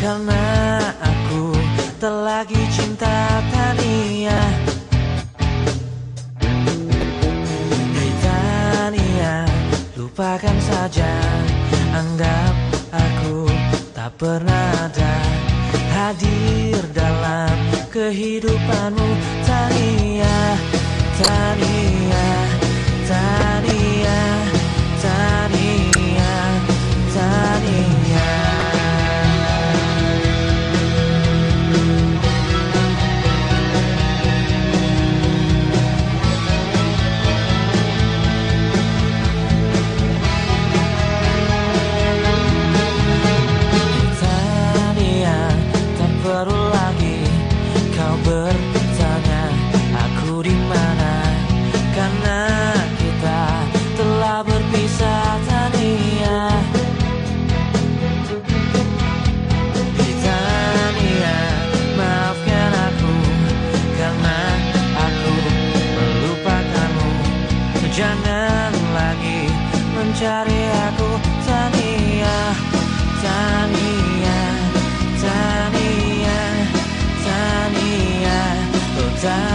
Karena aku terlagi cinta Tania Hei Tania, lupakan saja. Anggap aku tak pernah ada. Hadir dalam kehidupanmu Tania, Tania. Jangan lagi mencari aku. Tania Tania Tania Tania. Oh Tania